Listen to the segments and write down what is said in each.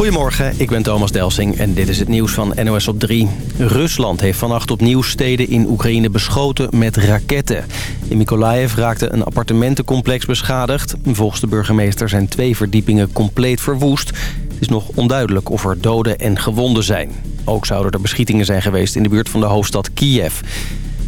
Goedemorgen, ik ben Thomas Delsing en dit is het nieuws van NOS op 3. Rusland heeft vannacht opnieuw steden in Oekraïne beschoten met raketten. In Mykolaiv raakte een appartementencomplex beschadigd. Volgens de burgemeester zijn twee verdiepingen compleet verwoest. Het is nog onduidelijk of er doden en gewonden zijn. Ook zouden er beschietingen zijn geweest in de buurt van de hoofdstad Kiev.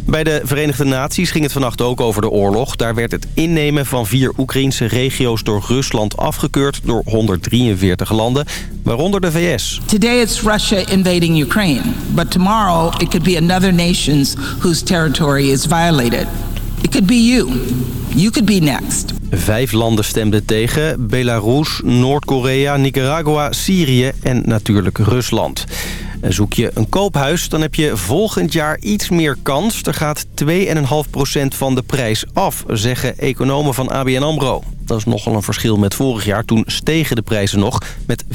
Bij de Verenigde Naties ging het vannacht ook over de oorlog. Daar werd het innemen van vier Oekraïnse regio's door Rusland afgekeurd door 143 landen, waaronder de VS. Today it's Russia invading Ukraine, but tomorrow it could be another nations whose territory is violated. It could be you. You could be next. Vijf landen stemden tegen. Belarus, Noord-Korea, Nicaragua, Syrië en natuurlijk Rusland. Zoek je een koophuis, dan heb je volgend jaar iets meer kans. Er gaat 2,5% van de prijs af, zeggen economen van ABN AMRO. Dat is nogal een verschil met vorig jaar. Toen stegen de prijzen nog met 15%.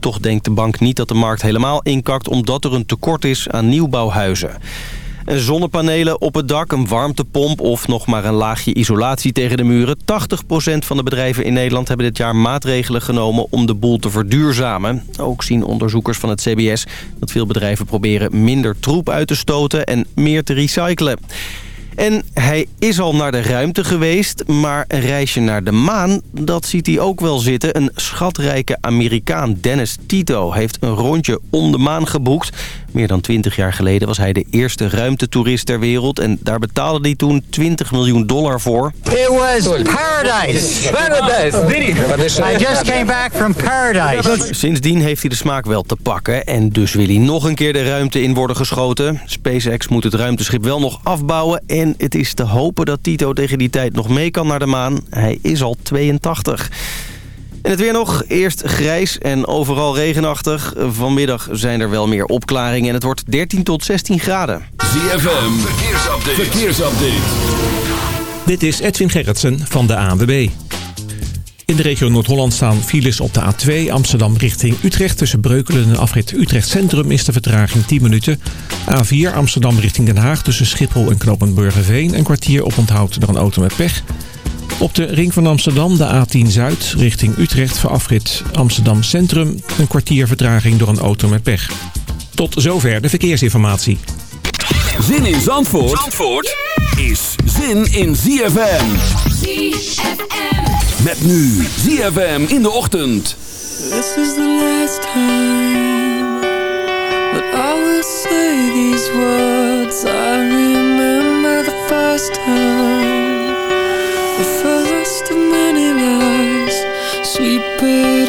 Toch denkt de bank niet dat de markt helemaal inkakt... omdat er een tekort is aan nieuwbouwhuizen zonnepanelen op het dak, een warmtepomp of nog maar een laagje isolatie tegen de muren. 80% van de bedrijven in Nederland hebben dit jaar maatregelen genomen om de boel te verduurzamen. Ook zien onderzoekers van het CBS dat veel bedrijven proberen minder troep uit te stoten en meer te recyclen. En hij is al naar de ruimte geweest, maar een reisje naar de maan, dat ziet hij ook wel zitten. Een schatrijke Amerikaan, Dennis Tito, heeft een rondje om de maan geboekt. Meer dan 20 jaar geleden was hij de eerste ruimtetoerist ter wereld... en daar betaalde hij toen 20 miljoen dollar voor. It was paradise. Paradise. I just came back from paradise. Sindsdien heeft hij de smaak wel te pakken... en dus wil hij nog een keer de ruimte in worden geschoten. SpaceX moet het ruimteschip wel nog afbouwen... en het is te hopen dat Tito tegen die tijd nog mee kan naar de maan. Hij is al 82. En het weer nog. Eerst grijs en overal regenachtig. Vanmiddag zijn er wel meer opklaringen en het wordt 13 tot 16 graden. ZFM, verkeersupdate. verkeersupdate. Dit is Edwin Gerritsen van de ANWB. In de regio Noord-Holland staan files op de A2 Amsterdam richting Utrecht. Tussen Breukelen en afrit Utrecht Centrum is de vertraging 10 minuten. A4 Amsterdam richting Den Haag tussen Schiphol en Knoopend Burgerveen. Een kwartier op onthoud door een auto met pech. Op de ring van Amsterdam, de A10 Zuid, richting Utrecht... voor afrit Amsterdam Centrum. Een kwartier vertraging door een auto met pech. Tot zover de verkeersinformatie. Zin in Zandvoort, Zandvoort is zin in ZFM. ZFM. Met nu ZFM in de ochtend. This is the last time that I will say these words. I remember the first time. The of many lies. Sweep it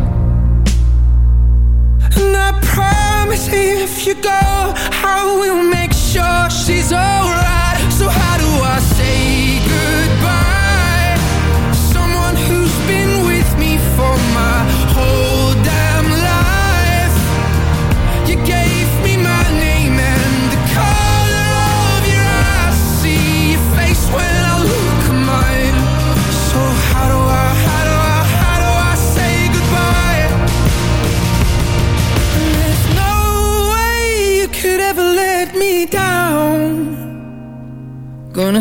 if you go I will make sure she's alright. So how do I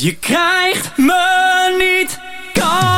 Je krijgt me niet kapot.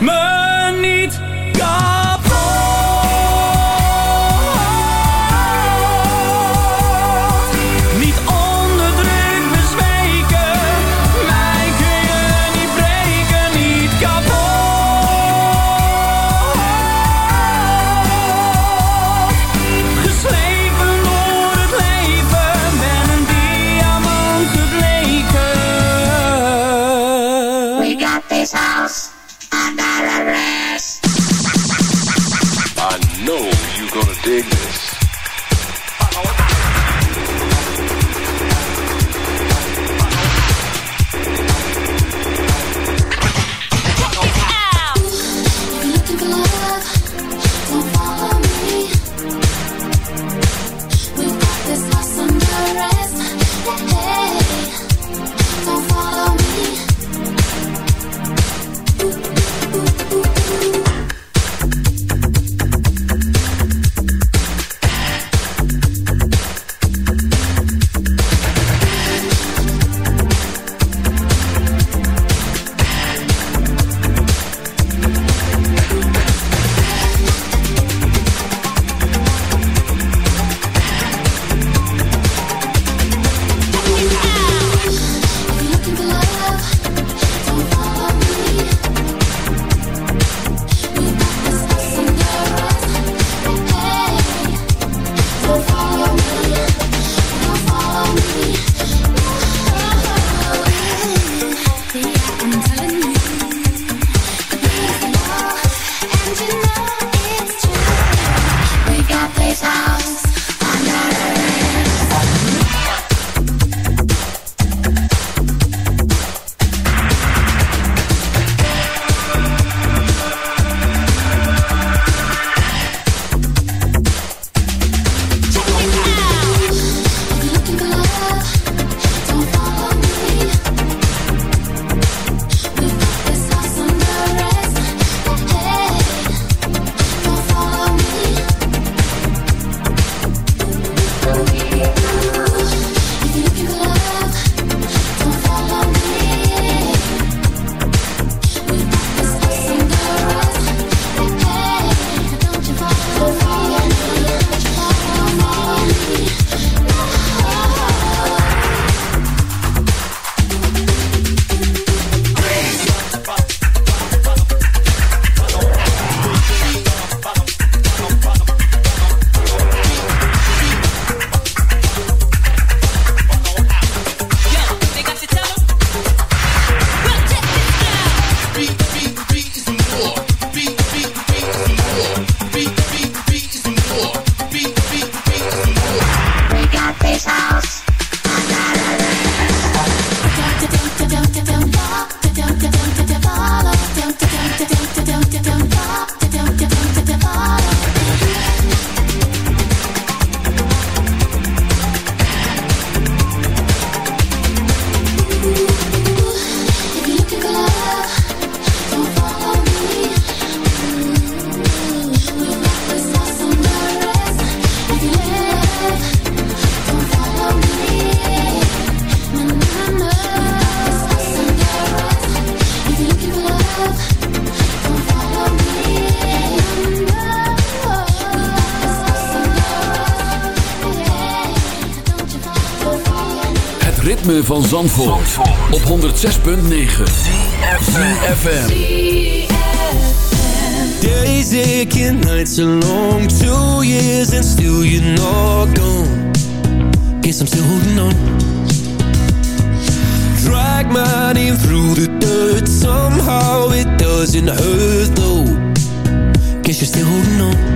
me niet. ritme van Zandvoort, op 106.9 CFFM Days aching, nights are long. Two years and still you know gone. Guess I'm still holding on. Drag my name through the dirt. Somehow it doesn't hurt though. Guess you're still holding on.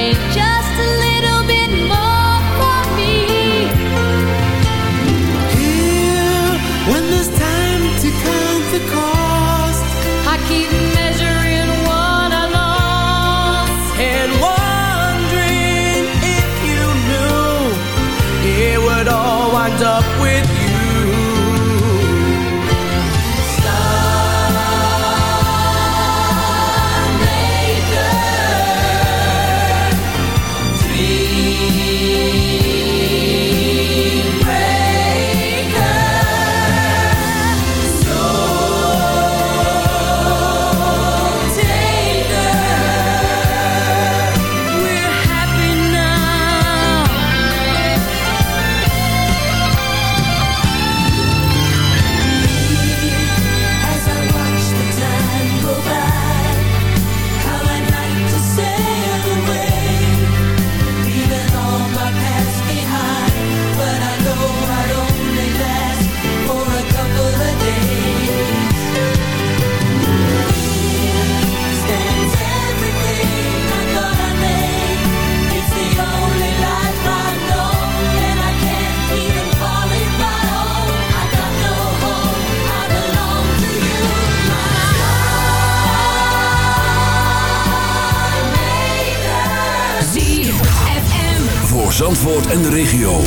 de regio.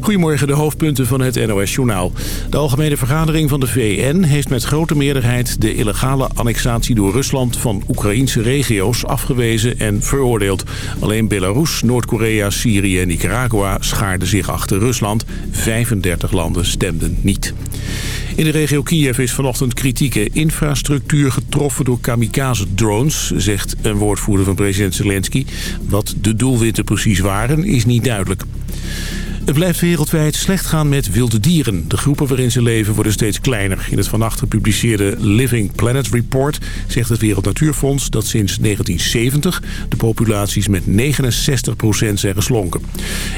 Goedemorgen, de hoofdpunten van het NOS-journaal. De Algemene Vergadering van de VN heeft met grote meerderheid... de illegale annexatie door Rusland van Oekraïnse regio's afgewezen en veroordeeld. Alleen Belarus, Noord-Korea, Syrië en Nicaragua schaarden zich achter Rusland. 35 landen stemden niet. In de regio Kiev is vanochtend kritieke infrastructuur getroffen door kamikaze-drones, zegt een woordvoerder van president Zelensky. Wat de doelwitten precies waren, is niet duidelijk. Het blijft wereldwijd slecht gaan met wilde dieren. De groepen waarin ze leven worden steeds kleiner. In het vannacht gepubliceerde Living Planet Report zegt het Wereld Natuurfonds dat sinds 1970 de populaties met 69% zijn geslonken.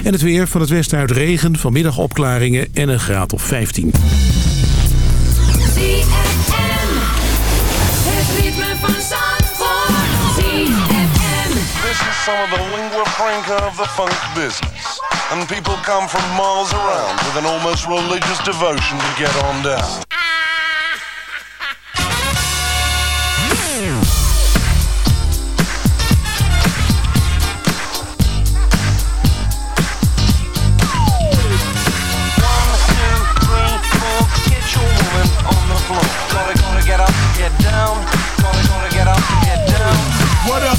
En het weer van het westen uit regen, vanmiddag opklaringen en een graad of 15. Some of the lingua franca of the funk business. And people come from miles around with an almost religious devotion to get on down. What up,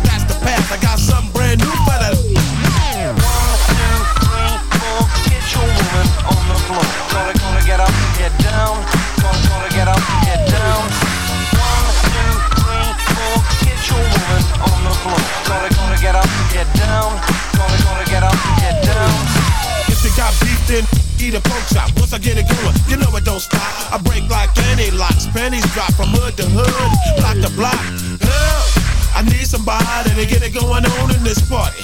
that's the path. I got something brand new for the. Get your woman on the floor. Gonna, gonna get up, get down. Gonna, gonna get up, get down. One, two, three, four. Get your woman on the floor. Gonna, gonna get up, get down. Gonna, gonna get up, get down. If you got eat a. Once I get it going, you know it don't stop. I break like any locks. Drop from hood to hood, block to block. Help! I need somebody to get it going on in this party.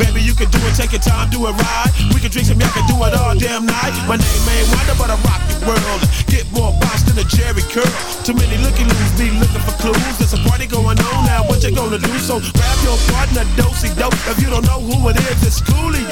Baby, you can do it, take your time, do it right. We can drink some, y'all can do it all damn night. My name ain't Wonder, but I rock your world. Get more bounce than a Jerry curl. Too many looky loos be looking for clues. There's a party going on now, what you gonna do? So grab your partner, dosey dope. If you don't know who it is, it's Coolio.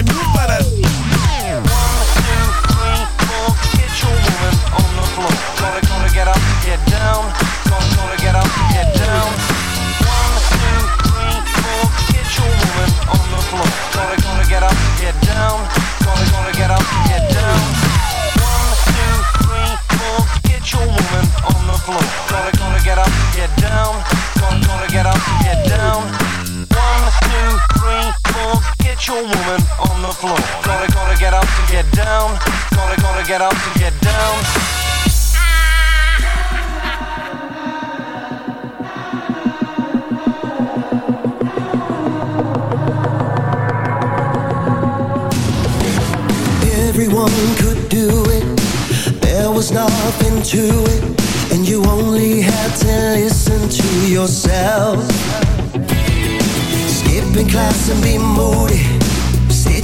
Get your woman on the floor. Gonna, gonna get up to get down. Gonna, gonna get up to get down. Everyone could do it. There was nothing to it. And you only had to listen to yourself. Skipping class and be moody.